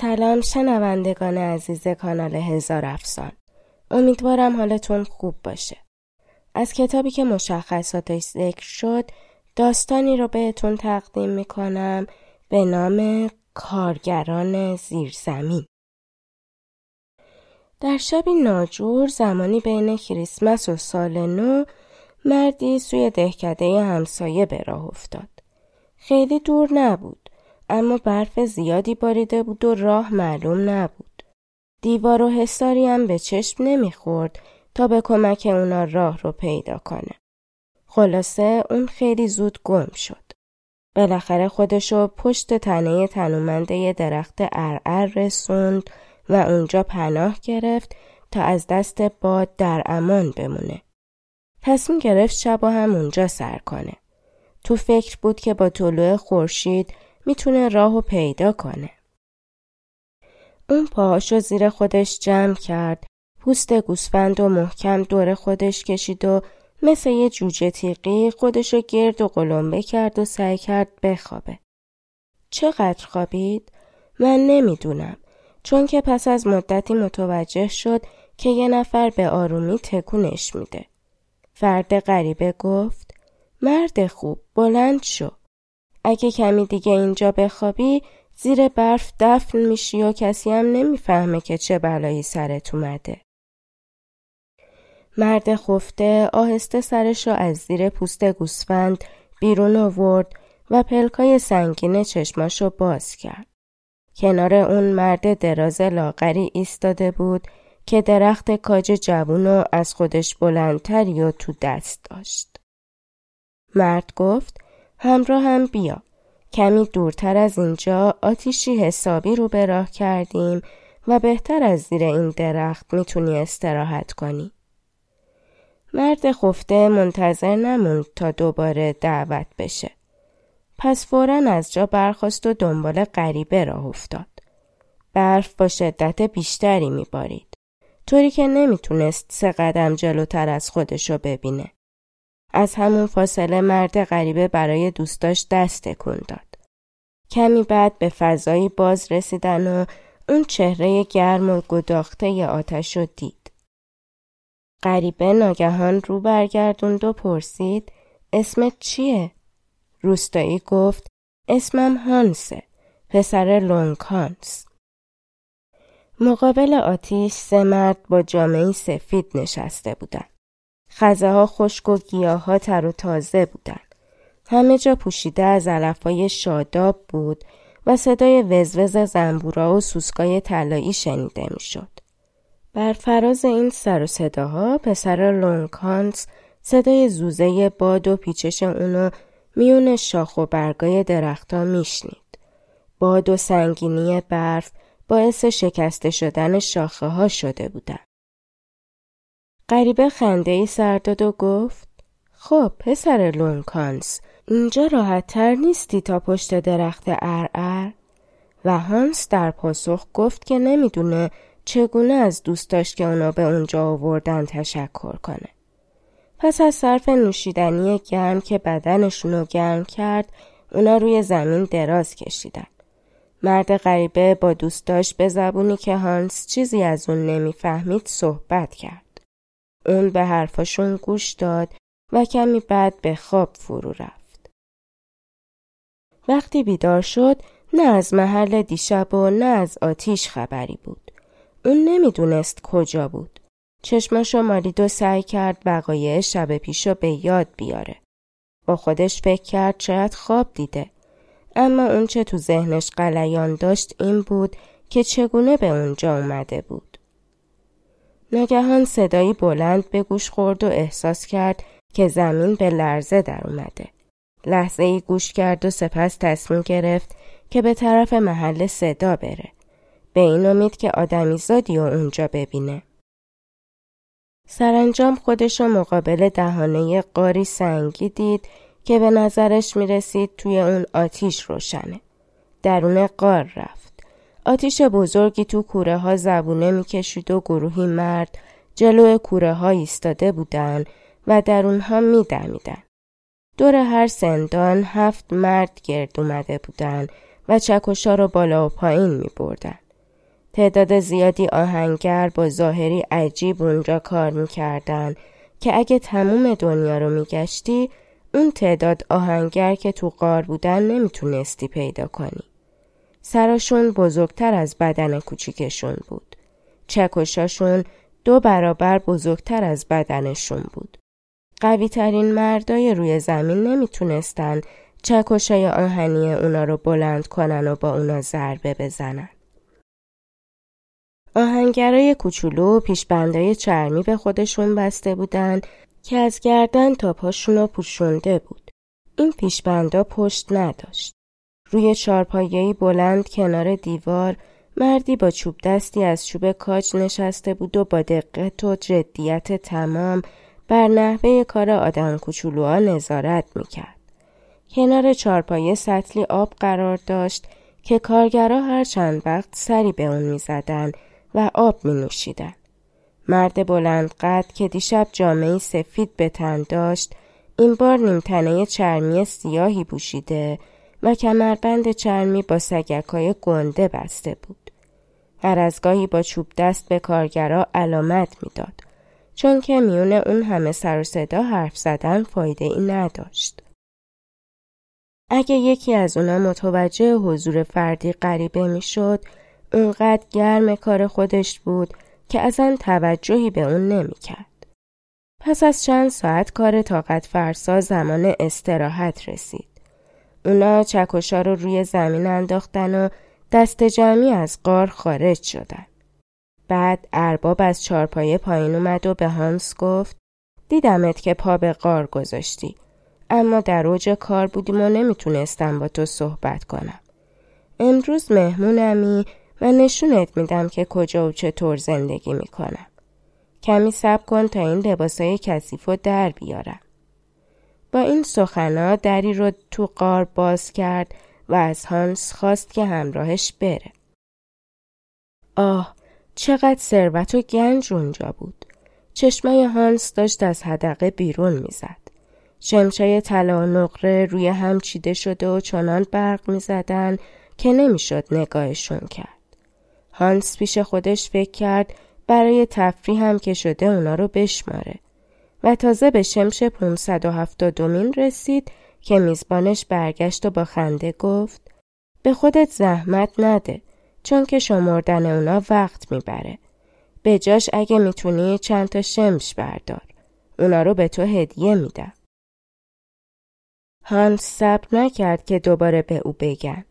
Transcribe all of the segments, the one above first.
سلام شنوندگان عزیز کانال هزار افسان. امیدوارم حالتون خوب باشه. از کتابی که مشخصاتش ذکر شد داستانی رو بهتون تقدیم می‌کنم به نام کارگران زیرزمین. در شبی ناجور زمانی بین کریسمس و سال نو مردی سوی دهکده همسایه به راه افتاد. خیلی دور نبود. اما برف زیادی باریده بود و راه معلوم نبود. دیوار و حساری هم به چشم نمی‌خورد تا به کمک اونا راه رو پیدا کنه. خلاصه اون خیلی زود گم شد. بالاخره خودشو پشت تنه تنومنده درخت ارعر رسوند و اونجا پناه گرفت تا از دست باد در امان بمونه. تصمیم گرفت شب و هم اونجا سر کنه. تو فکر بود که با طلوع خورشید می‌تونه راهو پیدا کنه. اون پاهاشو زیر خودش جمع کرد، پوست گوسفند و محکم دور خودش کشید و مثل یه جوجه تیقی خودشو گرد و قلمبه کرد و سعی کرد بخوابه. چقدر خوابید؟ من نمی‌دونم چون که پس از مدتی متوجه شد که یه نفر به آرومی تکونش میده. فرد غریبه گفت مرد خوب بلند شو. اگه کمی دیگه اینجا بخوابی زیر برف دفن میشی و کسی هم نمی‌فهمه که چه بلایی سرت اومده. مرد خفته آهسته سرش را از زیر پوست گوسفند بیرون آورد و پلکای سنگین چشماشو باز کرد. کنار اون مرد دراز لاغری ایستاده بود که درخت کاج جوون از خودش بلندتری و تو دست داشت. مرد گفت همراه هم بیا. کمی دورتر از اینجا آتیشی حسابی رو به راه کردیم و بهتر از زیر این درخت می‌تونی استراحت کنی. مرد خفته منتظر نموند تا دوباره دعوت بشه. پس فورا از جا برخواست و دنبال غریبه راه افتاد. برف با شدت بیشتری میبارید. طوری که نمی‌تونست سه قدم جلوتر از خودشو ببینه. از همون فاصله مرد غریبه برای دوستاش دست تکون داد. کمی بعد به فضایی باز رسیدن و اون چهره گرم و گداخته آتش رو دید. غریبه ناگهان رو برگردوند و پرسید اسمت چیه؟ روستایی گفت اسمم هانسه پسر لونگ هانس. مقابل آتیش سه مرد با جامعه سفید نشسته بودند. خزه خشک و گیاه تر و تازه بودن. همه جا پوشیده از علفهای شاداب بود و صدای وزوز زنبورا و سوسکای طلایی شنیده می‌شد. بر فراز این سر و صداها پسر لونکانس صدای زوزه باد و پیچش اونو میون شاخ و برگای درختها میشنید. باد و سنگینی برف باعث شکسته شدن شاخه ها شده بودن. غریبه خنده ای سر داد و گفت خب پسر لونکانس اینجا راحت تر نیستی تا پشت درخت ارعر و هانس در پاسخ گفت که نمی‌دونه چگونه از دوستاش که اونا به اونجا آوردن تشکر کنه. پس از صرف نوشیدنی گرم که بدنشونو گرم کرد اونا روی زمین دراز کشیدن. مرد غریبه با دوستاش به زبونی که هانس چیزی از اون نمی‌فهمید صحبت کرد. اون به حرفاشون گوش داد و کمی بعد به خواب فرو رفت. وقتی بیدار شد نه از محل دیشب و نه از آتیش خبری بود. اون نمی‌دونست کجا بود. چشماشو مالید و سعی کرد وقایع شب پیشو به یاد بیاره. با خودش فکر کرد شاید خواب دیده. اما اون چه تو ذهنش قلیان داشت این بود که چگونه به اونجا اومده بود. ناگهان صدایی بلند به گوش خورد و احساس کرد که زمین به لرزه در اومده. لحظه ای گوش کرد و سپس تصمیم گرفت که به طرف محل صدا بره. به این امید که آدمی زادی و اونجا ببینه. سرانجام خودش مقابل دهانه قاری سنگی دید که به نظرش می رسید توی اون آتیش روشنه. درون قار رفت. آتیش بزرگی تو کوره ها زبونه می‌کشید و گروهی مرد جلو کوره ها ایستاده بودن و در اونها می دمیدن. دور هر سندان هفت مرد گرد اومده بودن و چکشا رو بالا و پایین می بردن. تعداد زیادی آهنگر با ظاهری عجیب اونجا کار می‌کردن که اگه تموم دنیا رو میگشتی اون تعداد آهنگر که تو قار بودن نمی‌تونستی پیدا کنی. سراشون بزرگتر از بدن کوچیکشون بود. چکشاشون دو برابر بزرگتر از بدنشون بود. قوی ترین مردای روی زمین نمی‌تونستن چکشای آهنی اونا رو بلند کنن و با اونا ضربه بزنن. آهنگرای کوچولو پیشبندای چرمی به خودشون بسته بودن که از گردن تا پاشونو پوشونده بود. این پیشبندا پشت نداشت. روی چارپایهی بلند کنار دیوار مردی با چوب دستی از چوب کاج نشسته بود و با دقت و جدیت تمام بر نحوه کار آدم کوچولوها نظارت می‌کرد. کنار چارپایه سطلی آب قرار داشت که کارگرا هر چند وقت سری به اون می‌زدن و آب می نوشیدن. مرد بلند قد که دیشب جامعه سفید به تن داشت این بار نیمتنه چرمی سیاهی پوشیده و کمربند چرمی با سگکای گنده بسته بود. هر از گاهی با چوب دست به کارگرا علامت می‌داد چون که میون اون همه سر و صدا حرف زدن فایده ای نداشت. اگه یکی از اونا متوجه حضور فردی غریبه می‌شد اونقدر گرم کار خودش بود که اصلا توجهی به اون نمی‌کرد. پس از چند ساعت کار طاقت فرسا زمان استراحت رسید. اونا چکشا رو روی زمین انداختن و دست جمعی از قار خارج شدن. بعد ارباب از چارپایه پایین اومد و به هانس گفت دیدمت که پا به قار گذاشتی اما در اوج کار بودیم و نمی‌تونستم با تو صحبت کنم. امروز مهمونمی و نشونت میدم که کجا و چطور زندگی می‌کنم. کمی صبر کن تا این لباسای کثیف و در بیارم. با این سخنا دری رو تو قار باز کرد و از هانس خواست که همراهش بره. آه چقدر ثروت و گنج اونجا بود. چشمای هانس داشت از حدقه بیرون می‌زد. شمشای طلا و نقره روی هم چیده شده و چنان برق می‌زدن که نمی‌شد نگاهشون کرد. هانس پیش خودش فکر کرد برای تفریح هم که شده اونا رو بشماره و تازه به شمش 570 دومین رسید که میزبانش برگشت و با خنده گفت به خودت زحمت نده چون که شمردن اونا وقت می‌بره. به جاش اگه می‌تونی چند تا شمش بردار. اونا رو به تو هدیه میدم. هانس صبر نکرد که دوباره به او بگن.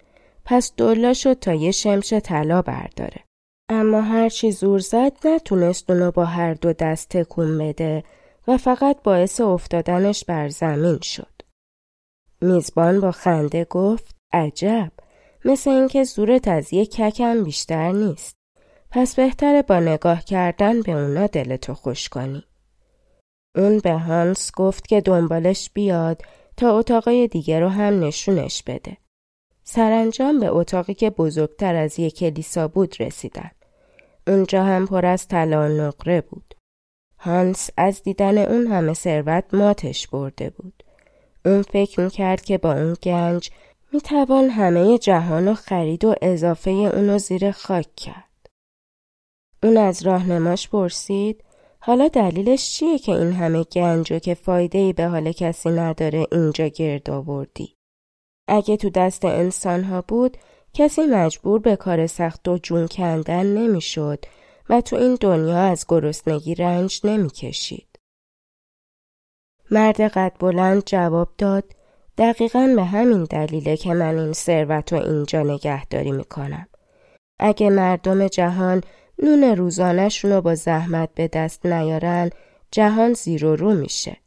پس دلا شد تا یه شمش طلا برداره. اما هرچی زور زد نتونست اونو با هر دو دست تکون بده و فقط باعث افتادنش بر زمین شد. میزبان با خنده گفت عجب مثل اینکه زورت از یک ککم بیشتر نیست. پس بهتره با نگاه کردن به اونا دلتو خوش کنی. اون به هانس گفت که دنبالش بیاد تا اتاقای دیگه رو هم نشونش بده. سرانجام به اتاقی که بزرگتر از یک کلیسا بود رسیدن. اونجا هم پر از طلا نقره بود. هانس از دیدن اون همه ثروت ماتش برده بود. اون فکر می‌کرد که با اون گنج می‌توان همه جهان و خرید و اضافه اونو زیر خاک کرد. اون از راهنماش پرسید حالا دلیلش چیه که این همه گنج و که فایده ای به حال کسی نداره اینجا گرد آوردی؟ اگه تو دست انسان ها بود کسی مجبور به کار سخت و جون کندن نمی‌شد و تو این دنیا از گرسنگی رنج نمی‌کشید. مرد قد بلند جواب داد دقیقا به همین دلیله که من این ثروت رو اینجا نگهداری می‌کنم. اگه مردم جهان نون روزانهشون رو با زحمت به دست نیارن جهان زیر و رو میشه.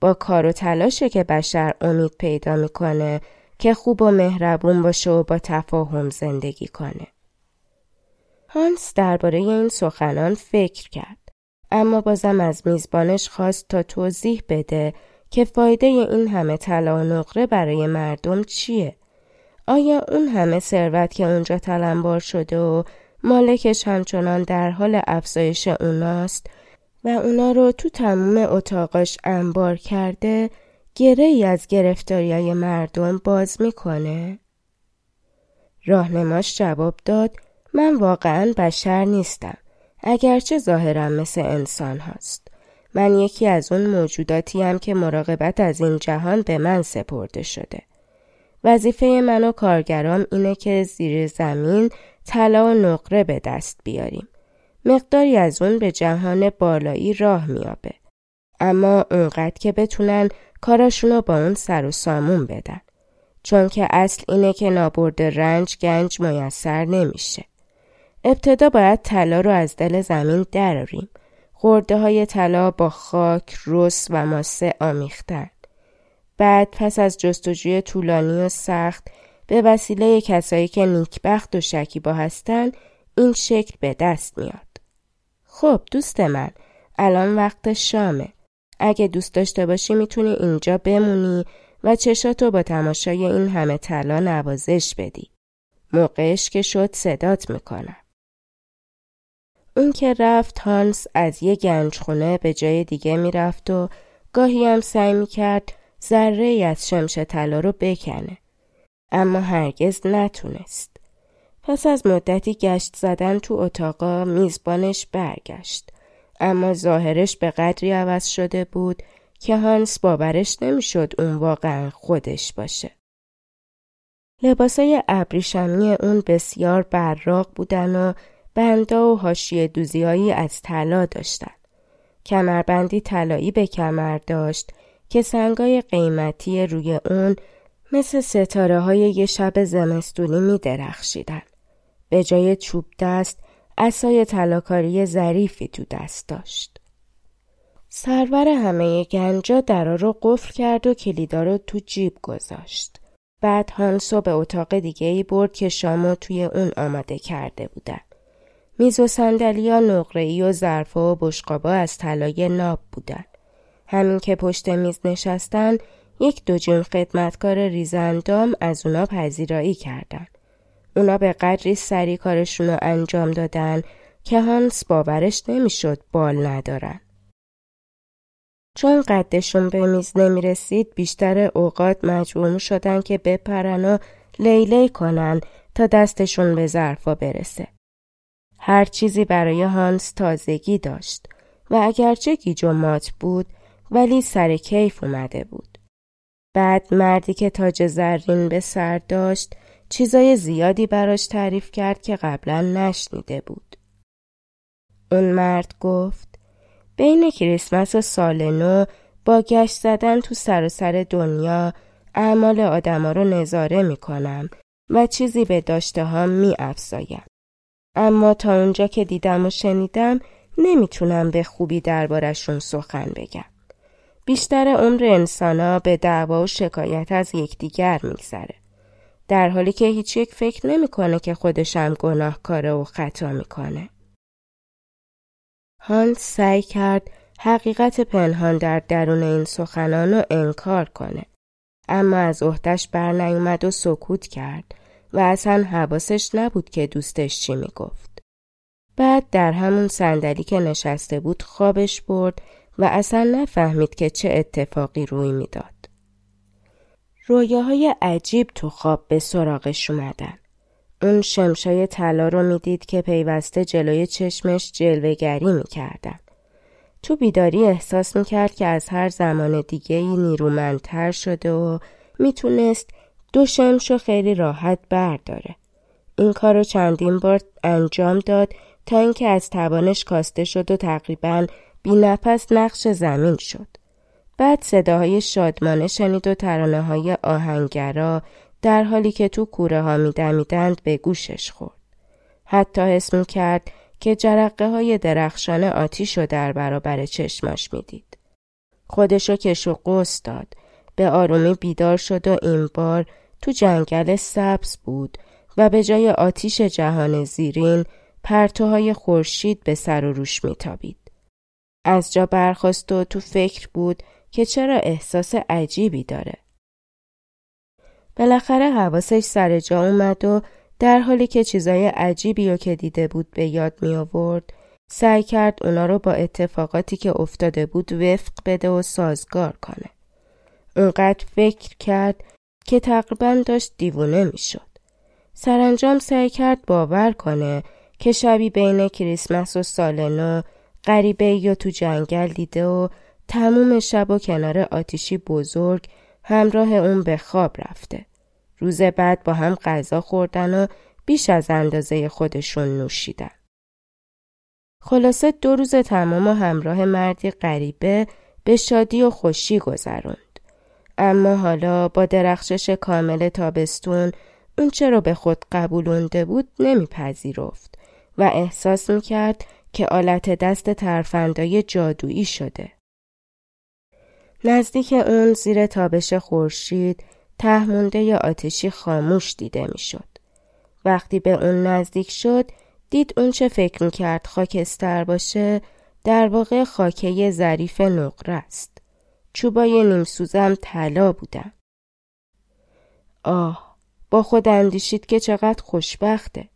با کار و تلاشه که بشر امید پیدا می‌کنه که خوب و مهربون باشه و با تفاهم زندگی کنه. هانس درباره این سخنان فکر کرد. اما بازم از میزبانش خواست تا توضیح بده که فایده این همه طلا و نقره برای مردم چیه؟ آیا اون همه ثروت که اونجا تلمبار شده و مالکش همچنان در حال افزایش اوناست و اونا رو تو تموم اتاقاش انبار کرده گره ای از گرفتاری مردم باز می‌کنه؟ راهنماش جواب داد من واقعا بشر نیستم اگرچه ظاهرا مثل انسان هاست. من یکی از اون موجوداتی هم که مراقبت از این جهان به من سپرده شده. وظیفه من و کارگرام اینه که زیر زمین طلا و نقره به دست بیاریم. مقداری از اون به جهان بالایی راه میابه. اما اونقدر که بتونن کاراشونو با اون سر و سامون بدن. چون که اصل اینه که نابرد رنج گنج میسر نمیشه. ابتدا باید طلا رو از دل زمین دراریم. خورده های طلا با خاک، رس و ماسه آمیختن. بعد پس از جستجوی طولانی و سخت به وسیله کسایی که نیکبخت و شکیبا هستن این شکل به دست میاد. خب دوست من الان وقت شامه. اگه دوست داشته باشی می‌تونی اینجا بمونی و چشاتو با تماشای این همه طلا نوازش بدی. موقعش که شد صدات می‌کنم. اون که رفت هانس از یه گنجخونه به جای دیگه می‌رفت و گاهی هم سعی می‌کرد ذره ای از شمش طلا رو بکنه. اما هرگز نتونست. پس از مدتی گشت زدن تو اتاقا میزبانش برگشت. اما ظاهرش به قدری عوض شده بود که هانس باورش نمی‌شد اون واقعا خودش باشه. لباسای ابریشمی اون بسیار براق بودن و بندا و حاشیه دوزیایی از طلا داشتن. کمربندی طلایی به کمر داشت که سنگای قیمتی روی اون مثل ستاره های یه شب زمستونی می درخشیدن. به جای چوب دست اسای طلاکاری ظریفی تو دست داشت. سرور همه گنجا درا رو قفل کرد و کلیدا رو تو جیب گذاشت. بعد هانسو به اتاق دیگه ای برد که شامو توی اون آماده کرده بودن. میز و صندلیا نقره‌ای و ظرفا و بشقابا از طلای ناب بودن. همین که پشت میز نشستن یک دو جون خدمتکار ریزندام از اونا پذیرایی کردن. اونا به قدری سری کارشون رو انجام دادن که هانس باورش نمی‌شد بال ندارن. چون قدشون به میز نمی رسید بیشتر اوقات مجبور شدن که بپرن و لیلی کنن تا دستشون به ظرفا برسه. هر چیزی برای هانس تازگی داشت و اگرچه گیج و مات بود ولی سر کیف اومده بود. بعد مردی که تاج زرین به سر داشت چیزای زیادی براش تعریف کرد که قبلا نشنیده بود. اون مرد گفت بین کریسمس و سال نو با گشت زدن تو سر دنیا اعمال آدما رو نظاره می‌کنم و چیزی به داشته ها می افزایم. اما تا اونجا که دیدم و شنیدم نمی‌تونم به خوبی دربارشون سخن بگم. بیشتر عمر انسانا به دعوا و شکایت از یکدیگر میگذره. در حالی که هیچ یک فکر نمی‌کنه که خودشم گناهکاره و خطا می‌کنه. هانس سعی کرد حقیقت پنهان در درون این سخنان رو انکار کنه. اما از عهدش بر نیومد و سکوت کرد و اصلا حواسش نبود که دوستش چی می‌گفت. بعد در همون صندلی که نشسته بود خوابش برد و اصلا نفهمید که چه اتفاقی روی می‌داد. رویاهای عجیب تو خواب به سراغش اومدن. اون شمشای طلا رو می‌دید که پیوسته جلوی چشمش جلوگری می‌کردن. تو بیداری احساس می‌کرد که از هر زمان دیگه ای نیرومندتر شده و می‌تونست دو شمشو خیلی راحت برداره. این کار رو چندین بار انجام داد تا اینکه از توانش کاسته شد و تقریبا بی نفس نقش زمین شد. بعد صداهای شادمانه شنید و ترانه های آهنگرا در حالی که تو کوره ها میدمیدند به گوشش خورد. حتی حس می کرد که جرقه های درخشان آتیش رو در برابر چشماش می‌دید. خودشو کش و داد. به آرومی بیدار شد و این بار تو جنگل سبز بود و به جای آتیش جهان زیرین پرتوهای خورشید به سر و روش میتابید. از جا برخواست و تو فکر بود که چرا احساس عجیبی داره. بالاخره حواسش سر جا اومد و در حالی که چیزای عجیبی رو که دیده بود به یاد می آورد سعی کرد اونا رو با اتفاقاتی که افتاده بود وفق بده و سازگار کنه. اونقدر فکر کرد که تقریبا داشت دیوونه می‌شد. سرانجام سعی کرد باور کنه که شبی بین کریسمس و سال نو غریبه یا تو جنگل دیده و تموم شب و کنار آتیشی بزرگ همراه اون به خواب رفته. روز بعد با هم غذا خوردن و بیش از اندازه خودشون نوشیدن. خلاصه دو روز تمام و همراه مردی غریبه به شادی و خوشی گذروند. اما حالا با درخشش کامل تابستون اون چرا به خود قبولونده بود نمیپذیرفت و احساس می‌کرد که آلت دست ترفندای جادویی شده. نزدیک اون زیر تابش خورشید تهمونده آتشی خاموش دیده می‌شد. وقتی به اون نزدیک شد دید اون چه فکر می‌کرد خاکستر باشه در واقع خاکه ظریف نقره است. چوبای نیمسوزم طلا بودن. آه با خود اندیشید که چقدر خوشبخته.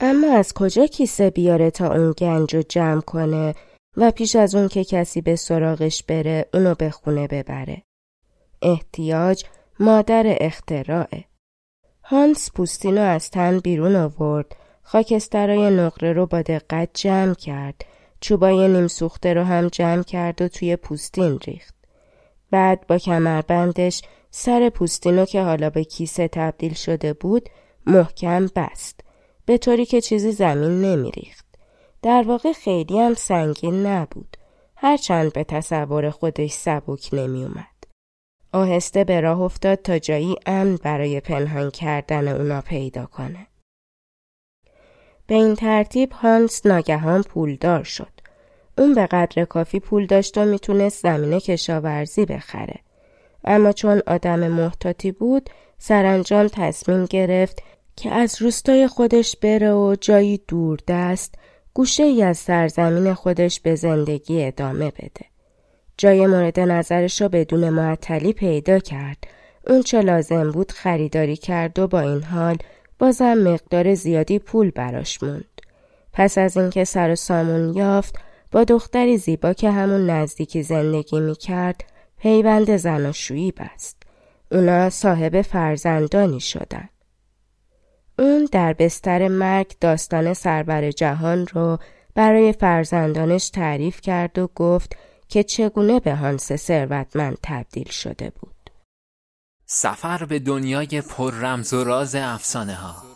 اما از کجا کیسه بیاره تا اون گنج رو جمع کنه و پیش از اون که کسی به سراغش بره اونو به خونه ببره. احتیاج مادر اختراعه. هانس پوستینو از تن بیرون آورد خاکسترای نقره رو با دقت جمع کرد چوبای نیم سوخته رو هم جمع کرد و توی پوستین ریخت. بعد با کمربندش سر پوستینو که حالا به کیسه تبدیل شده بود محکم بست. به طوری که چیزی زمین نمیریخت. در واقع خیلی هم سنگین نبود. هرچند به تصور خودش سبک نمیومد. آهسته به راه افتاد تا جایی امن برای پنهان کردن اونا پیدا کنه. به این ترتیب هانس ناگهان پولدار شد. اون به قدر کافی پول داشت و می‌تونست زمین کشاورزی بخره. اما چون آدم محتاطی بود سرانجام تصمیم گرفت که از روستای خودش بره و جایی دور دست گوشه ای از سرزمین خودش به زندگی ادامه بده. جای مورد نظرش را بدون معطلی پیدا کرد. اون چه لازم بود خریداری کرد و با این حال بازم مقدار زیادی پول براش موند. پس از اینکه سر و سامون یافت با دختری زیبا که همون نزدیکی زندگی می کرد پیوند زناشویی بست. اونا صاحب فرزندانی شدن. اون در بستر مرگ داستان سربر جهان رو برای فرزندانش تعریف کرد و گفت که چگونه به هانس ثروتمند تبدیل شده بود. سفر به دنیای پر رمز و راز افسانه ها